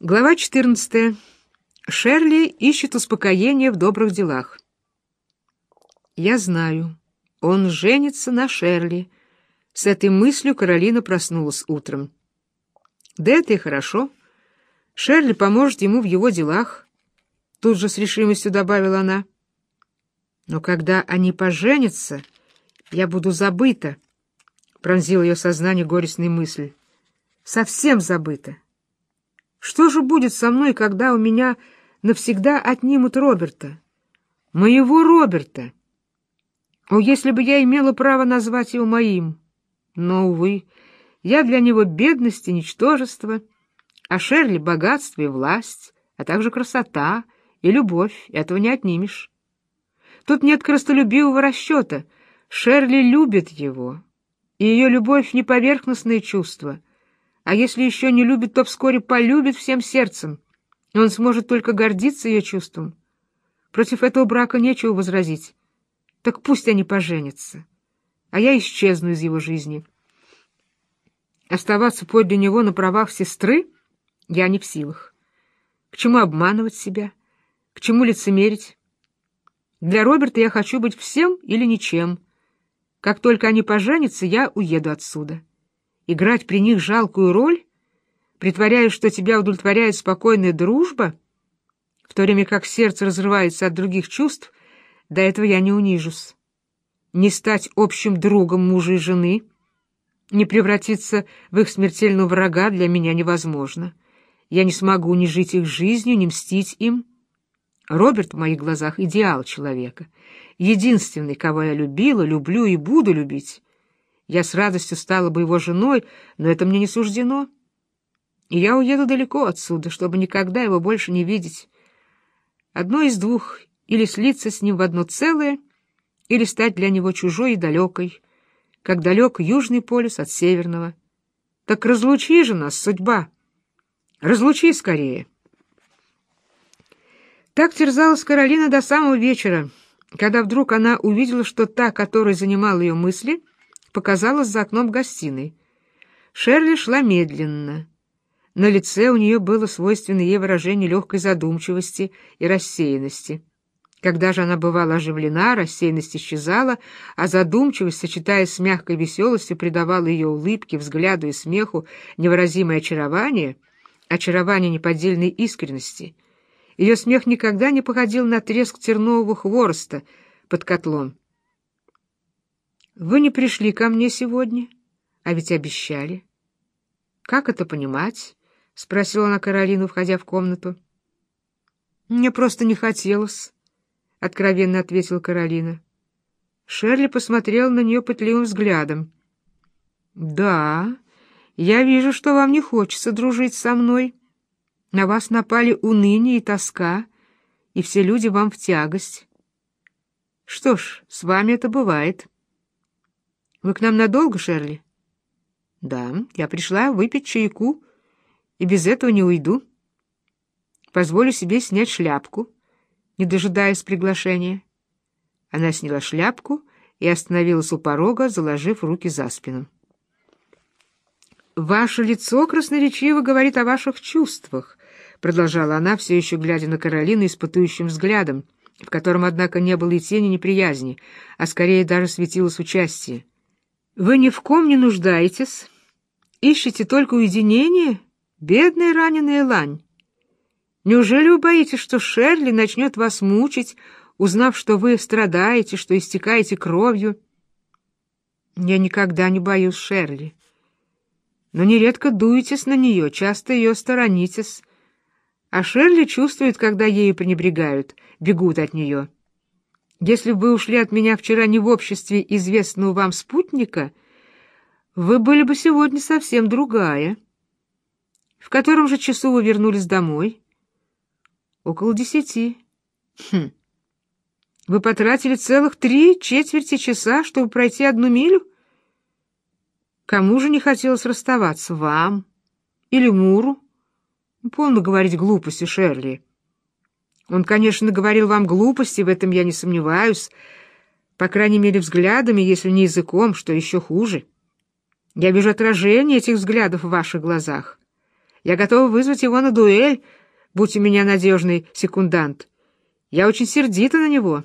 Глава 14. Шерли ищет успокоение в добрых делах. Я знаю, он женится на Шерли. С этой мыслью Каролина проснулась утром. Да это и хорошо. Шерли поможет ему в его делах. Тут же с решимостью добавила она. Но когда они поженятся, я буду забыта. Пронзила ее сознание горестной мысль. Совсем забыта. Что же будет со мной, когда у меня навсегда отнимут Роберта? Моего Роберта! О, если бы я имела право назвать его моим! Но, увы, я для него бедность и ничтожество, а Шерли — богатство и власть, а также красота и любовь, этого не отнимешь. Тут нет крастолюбивого расчета. Шерли любит его, и ее любовь — не поверхностное чувство — а если еще не любит, то вскоре полюбит всем сердцем, и он сможет только гордиться ее чувством. Против этого брака нечего возразить. Так пусть они поженятся, а я исчезну из его жизни. Оставаться подле него на правах сестры я не в силах. К чему обманывать себя? К чему лицемерить? Для Роберта я хочу быть всем или ничем. Как только они поженятся, я уеду отсюда играть при них жалкую роль, притворяясь, что тебя удовлетворяет спокойная дружба, в то время как сердце разрывается от других чувств, до этого я не унижусь. Не стать общим другом мужа и жены, не превратиться в их смертельного врага для меня невозможно. Я не смогу ни жить их жизнью, ни мстить им. Роберт в моих глазах — идеал человека, единственный, кого я любила, люблю и буду любить. Я с радостью стала бы его женой, но это мне не суждено. И я уеду далеко отсюда, чтобы никогда его больше не видеть. Одно из двух — или слиться с ним в одно целое, или стать для него чужой и далекой, как далек Южный полюс от Северного. Так разлучи же нас, судьба! Разлучи скорее! Так терзалась Каролина до самого вечера, когда вдруг она увидела, что та, которая занимала ее мысли — показалась за окном гостиной. Шерли шла медленно. На лице у нее было свойственное ей выражение легкой задумчивости и рассеянности. Когда же она бывала оживлена, рассеянность исчезала, а задумчивость, сочетаясь с мягкой веселостью, придавала ее улыбке, взгляду и смеху невыразимое очарование, очарование неподдельной искренности. Ее смех никогда не походил на треск тернового хвороста под котлом. Вы не пришли ко мне сегодня, а ведь обещали. Как это понимать? спросила она Каролину, входя в комнату. Мне просто не хотелось, откровенно ответила Каролина. Шерли посмотрел на нее пытливым взглядом. Да, я вижу, что вам не хочется дружить со мной. На вас напали уныние и тоска, и все люди вам в тягость. Что ж, с вами это бывает. Вы к нам надолго, Шерли? Да, я пришла выпить чайку, и без этого не уйду. Позволю себе снять шляпку, не дожидаясь приглашения. Она сняла шляпку и остановилась у порога, заложив руки за спину. «Ваше лицо красноречиво говорит о ваших чувствах», — продолжала она, все еще глядя на Каролину испытующим взглядом, в котором, однако, не было и тени неприязни, а скорее даже светилось участие. Вы ни в ком не нуждаетесь, ищете только уединение, бедная раненая лань. Неужели вы боитесь, что Шерли начнет вас мучить, узнав, что вы страдаете, что истекаете кровью? Я никогда не боюсь Шерли. Но нередко дуетесь на нее, часто ее сторонитесь. А Шерли чувствует, когда ею пренебрегают, бегут от нее. Если бы вы ушли от меня вчера не в обществе известного вам спутника, вы были бы сегодня совсем другая. В котором же часу вы вернулись домой? Около десяти. Хм. Вы потратили целых три четверти часа, чтобы пройти одну милю? Кому же не хотелось расставаться, вам или Муру? Полно говорить глупости, Шерли. Он, конечно, говорил вам глупости, в этом я не сомневаюсь, по крайней мере, взглядами, если не языком, что еще хуже. Я вижу отражение этих взглядов в ваших глазах. Я готова вызвать его на дуэль, будь у меня надежный секундант. Я очень сердита на него.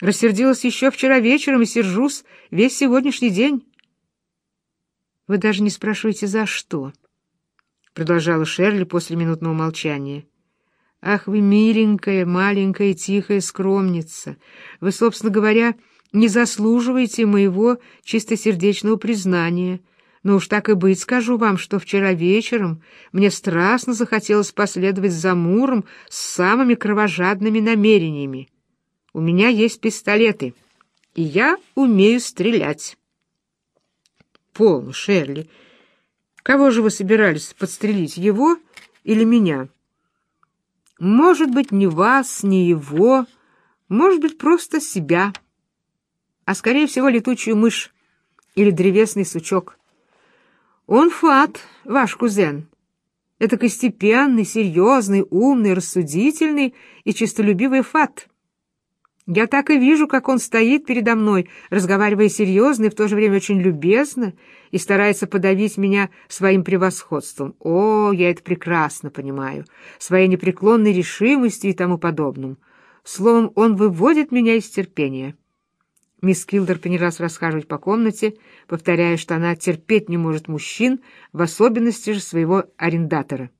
Рассердилась еще вчера вечером и сержусь весь сегодняшний день. Вы даже не спрашиваете, за что, — продолжала Шерли после минутного молчания. Ах, вы миленькая, маленькая, тихая скромница. Вы, собственно говоря, не заслуживаете моего чистосердечного признания. Но уж так и быть скажу вам, что вчера вечером мне страстно захотелось последовать за Муром с самыми кровожадными намерениями. У меня есть пистолеты, и я умею стрелять. Полно, Шерли. Кого же вы собирались подстрелить, его или меня?» Может быть, не вас, не его, может быть, просто себя, а, скорее всего, летучую мышь или древесный сучок. Он фат, ваш кузен. Это костепенный, серьезный, умный, рассудительный и честолюбивый фат. Я так и вижу, как он стоит передо мной, разговаривая серьезно и в то же время очень любезно, и старается подавить меня своим превосходством. О, я это прекрасно понимаю, своей непреклонной решимостью и тому подобным. Словом, он выводит меня из терпения. Мисс Килдер принялась расхаживать по комнате, повторяя, что она терпеть не может мужчин, в особенности же своего арендатора.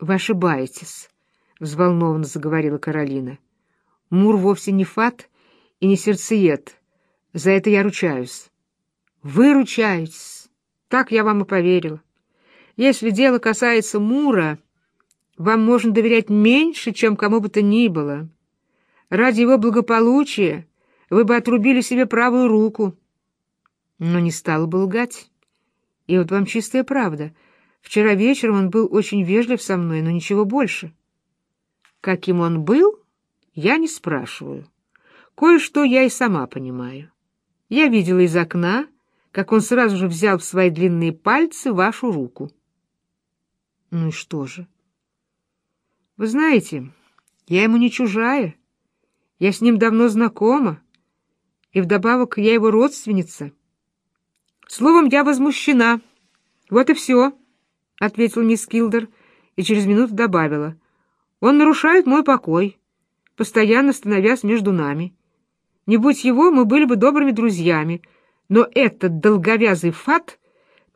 «Вы ошибаетесь», — взволнованно заговорила Каролина. Мур вовсе не фат и не сердцеед. За это я ручаюсь. Вы ручаетесь. Так я вам и поверила. Если дело касается Мура, вам можно доверять меньше, чем кому бы то ни было. Ради его благополучия вы бы отрубили себе правую руку. Но не стала бы лгать. И вот вам чистая правда. Вчера вечером он был очень вежлив со мной, но ничего больше. Каким он был, я не спрашиваю. Кое-что я и сама понимаю. Я видела из окна, как он сразу же взял в свои длинные пальцы вашу руку. Ну и что же? Вы знаете, я ему не чужая. Я с ним давно знакома, и вдобавок я его родственница. Словом, я возмущена. Вот и все, — ответил мисс Килдер и через минуту добавила. Он нарушает мой покой постоянно становясь между нами. Не будь его, мы были бы добрыми друзьями, но этот долговязый фат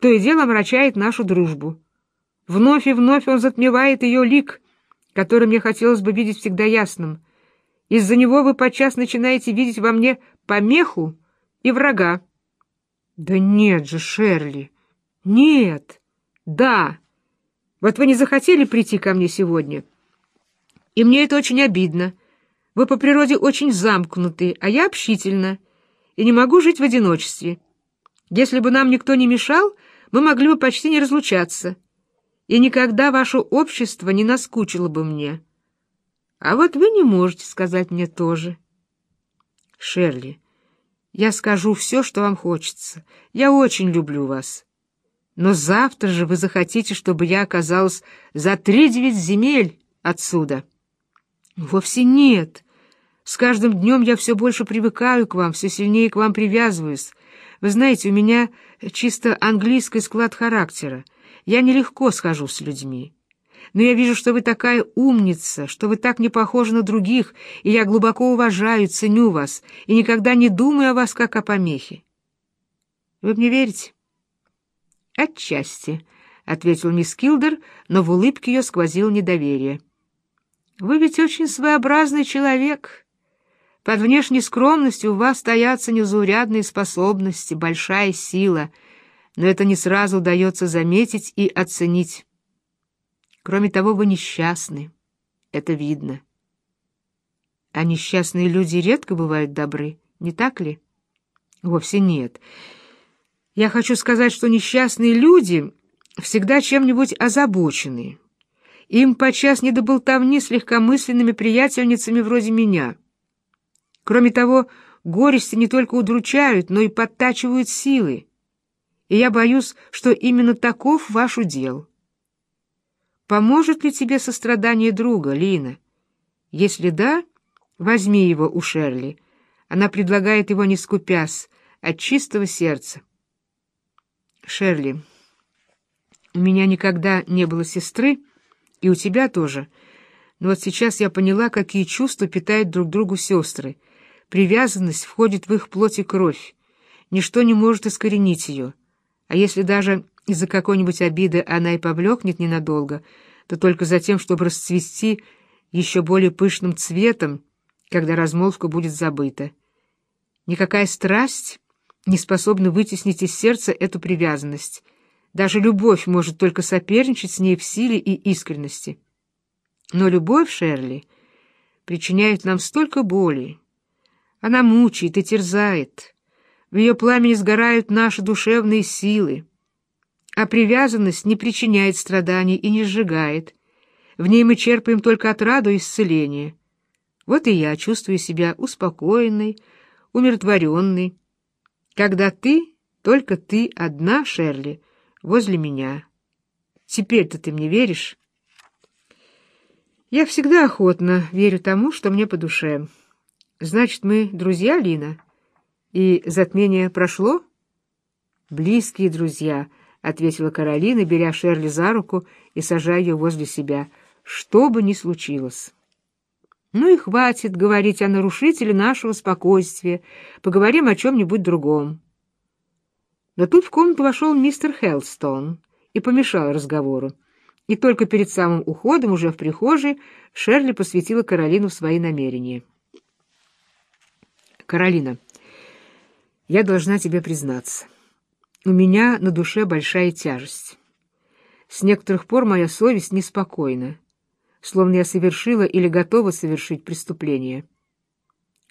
то и дело омрачает нашу дружбу. Вновь и вновь он затмевает ее лик, который мне хотелось бы видеть всегда ясным. Из-за него вы подчас начинаете видеть во мне помеху и врага. Да нет же, Шерли, нет, да. Вот вы не захотели прийти ко мне сегодня, и мне это очень обидно. Вы по природе очень замкнуты, а я общительна и не могу жить в одиночестве. Если бы нам никто не мешал, мы могли бы почти не разлучаться, и никогда ваше общество не наскучило бы мне. А вот вы не можете сказать мне тоже. Шерли, я скажу все, что вам хочется. Я очень люблю вас. Но завтра же вы захотите, чтобы я оказалась за три девять земель отсюда. Вовсе нет. С каждым днем я все больше привыкаю к вам, все сильнее к вам привязываюсь. Вы знаете, у меня чисто английский склад характера. Я нелегко схожу с людьми. Но я вижу, что вы такая умница, что вы так не похожи на других, и я глубоко уважаю, ценю вас, и никогда не думаю о вас как о помехе. Вы мне верите? Отчасти, — ответил мисс Килдер, но в улыбке ее сквозило недоверие. Вы ведь очень своеобразный человек, — под внешней скромностью у вас стоятся незаурядные способности, большая сила, но это не сразу удается заметить и оценить. Кроме того, вы несчастны. Это видно. А несчастные люди редко бывают добры, не так ли? Вовсе нет. Я хочу сказать, что несчастные люди всегда чем-нибудь озабочены. Им подчас не до болтовни с легкомысленными приятельницами вроде меня — Кроме того, горести не только удручают, но и подтачивают силы. И я боюсь, что именно таков ваш удел. Поможет ли тебе сострадание друга, Лина? Если да, возьми его у Шерли. Она предлагает его не скупясь, от чистого сердца. Шерли, У меня никогда не было сестры, и у тебя тоже. Но вот сейчас я поняла, какие чувства питают друг другу сестры. Привязанность входит в их плоть и кровь. Ничто не может искоренить ее. А если даже из-за какой-нибудь обиды она и повлекнет ненадолго, то только за тем, чтобы расцвести еще более пышным цветом, когда размолвка будет забыта. Никакая страсть не способна вытеснить из сердца эту привязанность. Даже любовь может только соперничать с ней в силе и искренности. Но любовь, Шерли, причиняет нам столько боли. Она мучает и терзает. В ее пламени сгорают наши душевные силы. А привязанность не причиняет страданий и не сжигает. В ней мы черпаем только отраду и исцеление. Вот и я чувствую себя успокоенной, умиротворенной, когда ты, только ты одна, Шерли, возле меня. Теперь-то ты мне веришь? Я всегда охотно верю тому, что мне по душе. Значит, мы друзья, Лина? И затмение прошло? Близкие друзья, — ответила Каролина, беря Шерли за руку и сажая ее возле себя — что бы ни случилось. Ну и хватит говорить о нарушителе нашего спокойствия, поговорим о чем-нибудь другом. Но тут в комнату вошел мистер Хелстон и помешал разговору. И только перед самым уходом, уже в прихожей, Шерли посвятила Каролину свои намерения. «Каролина, я должна тебе признаться. У меня на душе большая тяжесть. С некоторых пор моя совесть неспокойна словно я совершила или готова совершить преступление.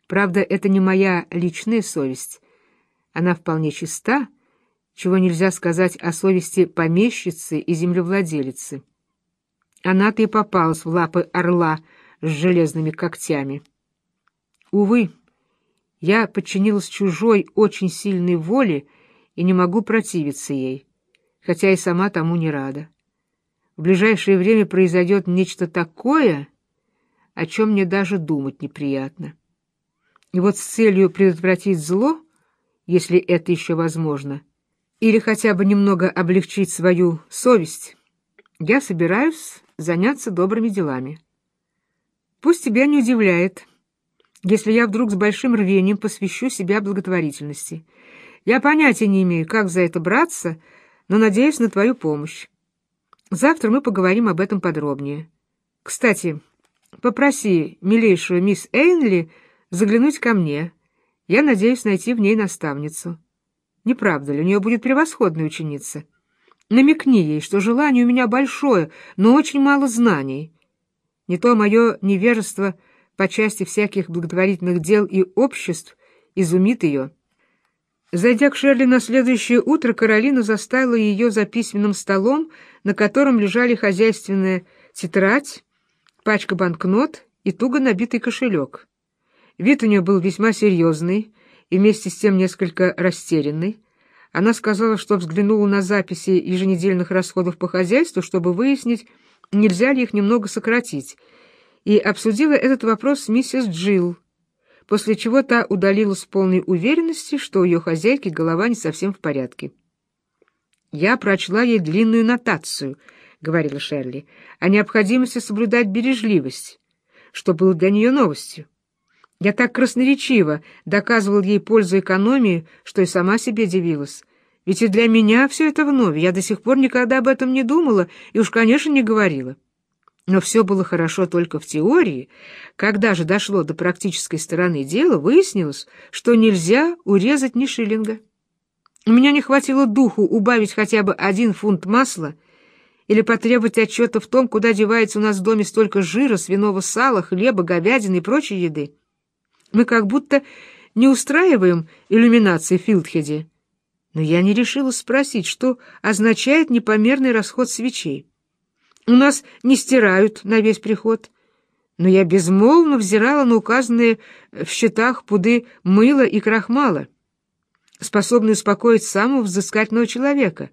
Правда, это не моя личная совесть. Она вполне чиста, чего нельзя сказать о совести помещицы и землевладелицы. Она-то и попалась в лапы орла с железными когтями. Увы, я подчинилась чужой, очень сильной воле и не могу противиться ей, хотя и сама тому не рада в ближайшее время произойдет нечто такое, о чем мне даже думать неприятно. И вот с целью предотвратить зло, если это еще возможно, или хотя бы немного облегчить свою совесть, я собираюсь заняться добрыми делами. Пусть тебя не удивляет, если я вдруг с большим рвением посвящу себя благотворительности. Я понятия не имею, как за это браться, но надеюсь на твою помощь. Завтра мы поговорим об этом подробнее. Кстати, попроси милейшую мисс Эйнли заглянуть ко мне. Я надеюсь найти в ней наставницу. Не правда ли, у нее будет превосходная ученица? Намекни ей, что желание у меня большое, но очень мало знаний. Не то мое невежество по части всяких благотворительных дел и обществ изумит ее. Зайдя к Шерли на следующее утро, Каролина заставила ее за письменным столом, на котором лежали хозяйственная тетрадь, пачка банкнот и туго набитый кошелек. Вид у нее был весьма серьезный и вместе с тем несколько растерянный. Она сказала, что взглянула на записи еженедельных расходов по хозяйству, чтобы выяснить, нельзя ли их немного сократить, и обсудила этот вопрос с миссис Джилл, после чего та удалилась с полной уверенности, что у ее хозяйки голова не совсем в порядке. «Я прочла ей длинную нотацию», — говорила Шерли, — «о необходимости соблюдать бережливость, что было для нее новостью. Я так красноречиво доказывал ей пользу экономии, что и сама себе дивилась. Ведь и для меня все это вновь, я до сих пор никогда об этом не думала и уж, конечно, не говорила». Но все было хорошо только в теории. Когда же дошло до практической стороны дела, выяснилось, что нельзя урезать ни шиллинга. У меня не хватило духу убавить хотя бы один фунт масла или потребовать отчета в том, куда девается у нас в доме столько жира, свиного сала, хлеба, говядины и прочей еды. Мы как будто не устраиваем иллюминации в Филдхеде. Но я не решила спросить, что означает непомерный расход свечей. У нас не стирают на весь приход. Но я безмолвно взирала на указанные в счетах пуды мыла и крахмала, способные успокоить самого взыскательного человека.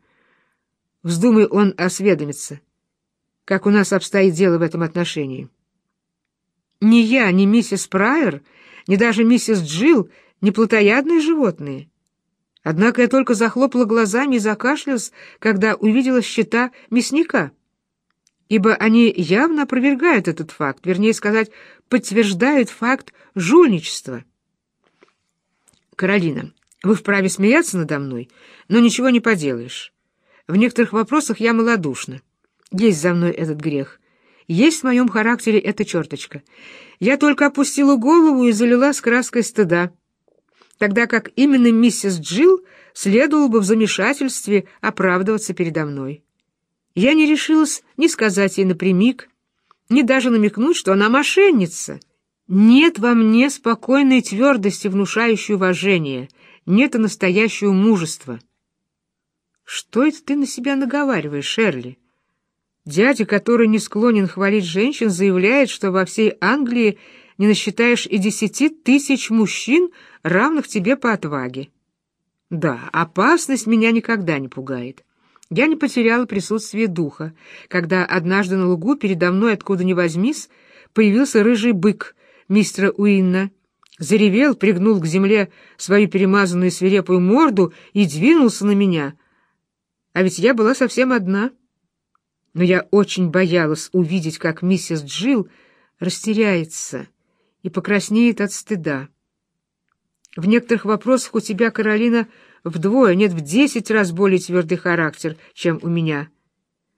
Вздумай он осведомиться, как у нас обстоит дело в этом отношении. Ни я, ни миссис Прайер, ни даже миссис Джилл не плотоядные животные. Однако я только захлопала глазами и закашлялась, когда увидела счета мясника, ибо они явно опровергают этот факт, вернее сказать, подтверждают факт жульничества. Каролина, вы вправе смеяться надо мной, но ничего не поделаешь. В некоторых вопросах я малодушна. Есть за мной этот грех. Есть в моем характере эта черточка. Я только опустила голову и залила с краской стыда, тогда как именно миссис Джилл следовало бы в замешательстве оправдываться передо мной. Я не решилась ни сказать ей напрямик, ни даже намекнуть, что она мошенница. Нет во мне спокойной твердости, внушающей уважение, нет и настоящего мужества. Что это ты на себя наговариваешь, Шерли? Дядя, который не склонен хвалить женщин, заявляет, что во всей Англии не насчитаешь и десяти тысяч мужчин, равных тебе по отваге. Да, опасность меня никогда не пугает. Я не потеряла присутствие духа, когда однажды на лугу передо мной, откуда ни возьмись, появился рыжий бык мистера Уинна, заревел, пригнул к земле свою перемазанную свирепую морду и двинулся на меня. А ведь я была совсем одна — но я очень боялась увидеть, как миссис Джилл растеряется и покраснеет от стыда. В некоторых вопросах у тебя, Каролина, вдвое, нет, в десять раз более твердый характер, чем у меня.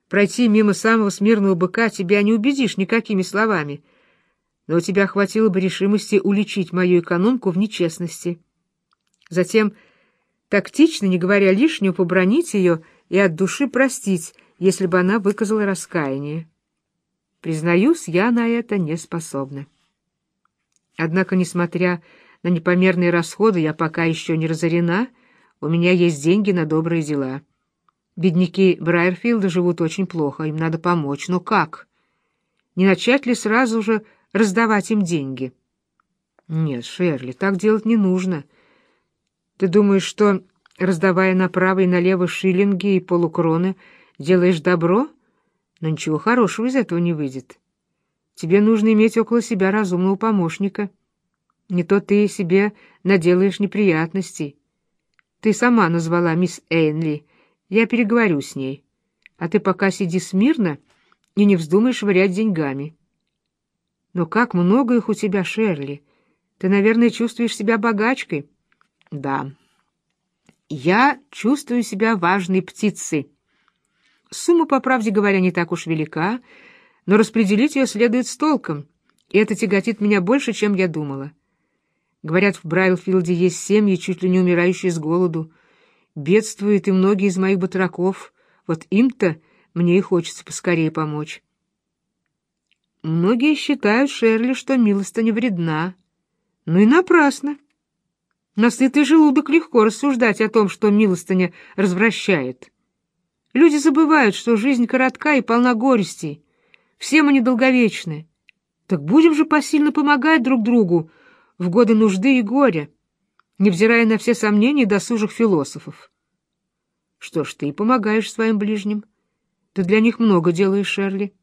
Пройти мимо самого смирного быка тебя не убедишь никакими словами, но у тебя хватило бы решимости уличить мою экономку в нечестности. Затем, тактично, не говоря лишнего, побронить ее и от души простить, если бы она выказала раскаяние. Признаюсь, я на это не способна. Однако, несмотря на непомерные расходы, я пока еще не разорена, у меня есть деньги на добрые дела. Бедняки Брайерфилда живут очень плохо, им надо помочь. Но как? Не начать ли сразу же раздавать им деньги? Нет, Шерли, так делать не нужно. Ты думаешь, что, раздавая направо и налево шиллинги и полукроны, делаешь добро, но ничего хорошего из этого не выйдет. Тебе нужно иметь около себя разумного помощника. Не то ты себе наделаешь неприятностей. Ты сама назвала мисс Эйнли. Я переговорю с ней. А ты пока сиди смирно и не вздумай швырять деньгами. Но как много их у тебя, Шерли. Ты, наверное, чувствуешь себя богачкой. Да. Я чувствую себя важной птицей. Сумма, по правде говоря, не так уж велика, но распределить ее следует с толком, и это тяготит меня больше, чем я думала. Говорят, в Брайлфилде есть семьи, чуть ли не умирающие с голоду. Бедствуют и многие из моих батраков. Вот им-то мне и хочется поскорее помочь. Многие считают, Шерли, что милостыня вредна. Ну и напрасно. На сытый желудок легко рассуждать о том, что милостыня развращает. Люди забывают, что жизнь коротка и полна горестей. Все мы недолговечны. Так будем же посильно помогать друг другу в годы нужды и горя, невзирая на все сомнения досужих философов. Что ж, ты и помогаешь своим ближним. Ты для них много делаешь, Шерли.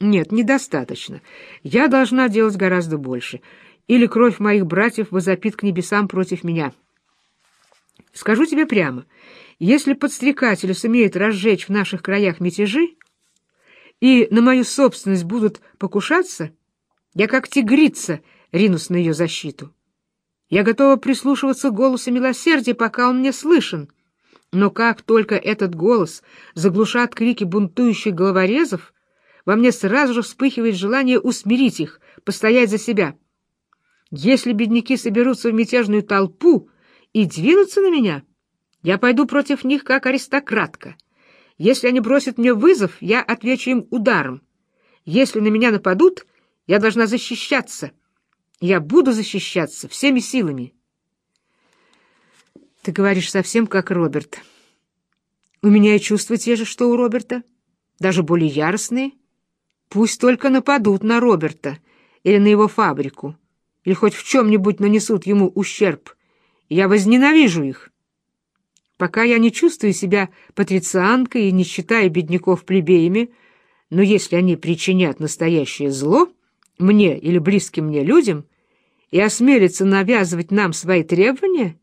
Нет, недостаточно. Я должна делать гораздо больше. Или кровь моих братьев возопит к небесам против меня. Скажу тебе прямо — если подстрекатели сумеют разжечь в наших краях мятежи и на мою собственность будут покушаться, я как тигрица ринусь на ее защиту. Я готова прислушиваться к голосу милосердия, пока он мне слышен. Но как только этот голос заглушат крики бунтующих головорезов, во мне сразу же вспыхивает желание усмирить их, постоять за себя. Если бедняки соберутся в мятежную толпу и двинутся на меня, я пойду против них как аристократка. Если они бросят мне вызов, я отвечу им ударом. Если на меня нападут, я должна защищаться. Я буду защищаться всеми силами. Ты говоришь совсем как Роберт. У меня и чувства те же, что у Роберта, даже более яростные. Пусть только нападут на Роберта или на его фабрику, или хоть в чем-нибудь нанесут ему ущерб. Я возненавижу их. Пока я не чувствую себя патрицианкой и не считаю бедняков плебеями, но если они причинят настоящее зло мне или близким мне людям и осмелятся навязывать нам свои требования,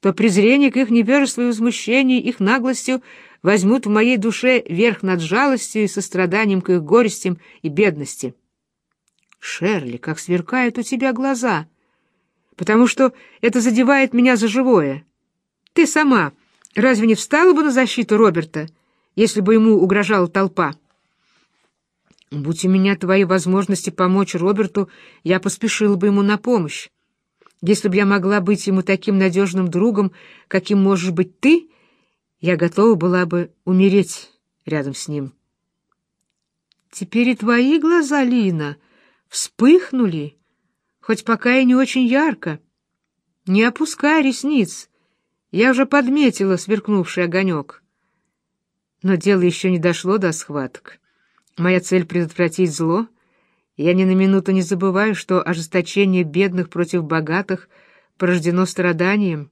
то презрение к их невежеству и возмущению их наглостью возьмут в моей душе верх над жалостью и состраданием к их горестям и бедности. Шерли, как сверкают у тебя глаза, потому что это задевает меня за живое. Ты сама разве не встала бы на защиту Роберта, если бы ему угрожала толпа? Будь у меня твои возможности помочь Роберту, я поспешила бы ему на помощь. Если бы я могла быть ему таким надежным другом, каким можешь быть ты, я готова была бы умереть рядом с ним. Теперь и твои глаза, Лина, вспыхнули, хоть пока и не очень ярко. Не опускай ресниц, я уже подметила сверкнувший огонек. Но дело еще не дошло до схваток. Моя цель — предотвратить зло. Я ни на минуту не забываю, что ожесточение бедных против богатых порождено страданием.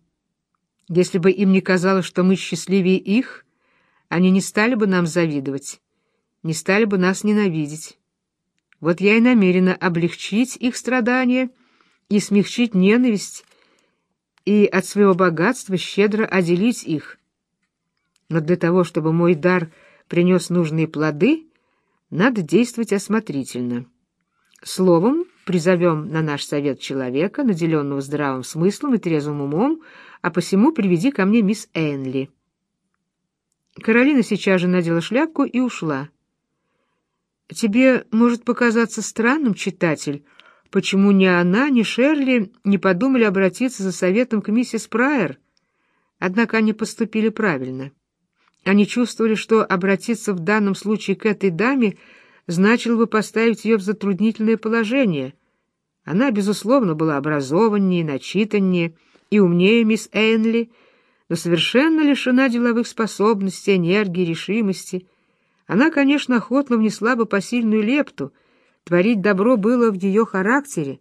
Если бы им не казалось, что мы счастливее их, они не стали бы нам завидовать, не стали бы нас ненавидеть. Вот я и намерена облегчить их страдания и смягчить ненависть, и от своего богатства щедро отделить их. Но для того, чтобы мой дар принес нужные плоды, надо действовать осмотрительно. Словом, призовем на наш совет человека, наделенного здравым смыслом и трезвым умом, а посему приведи ко мне мисс Энли». Каролина сейчас же надела шляпку и ушла. «Тебе может показаться странным, читатель, почему ни она, ни Шерли не подумали обратиться за советом к миссис Прайер, однако они поступили правильно. Они чувствовали, что обратиться в данном случае к этой даме значило бы поставить ее в затруднительное положение. Она, безусловно, была образованнее, начитаннее, и умнее мисс Эйнли, но совершенно лишена деловых способностей, энергии, решимости. Она, конечно, охотно внесла бы посильную лепту, творить добро было в ее характере,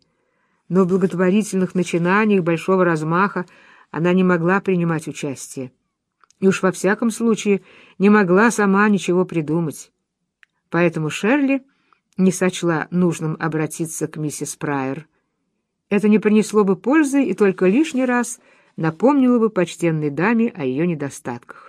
но в благотворительных начинаниях большого размаха она не могла принимать участие. И уж во всяком случае не могла сама ничего придумать. Поэтому Шерли не сочла нужным обратиться к миссис Прайер, это не принесло бы пользы и только лишний раз напомнило бы почтенной даме о ее недостатках.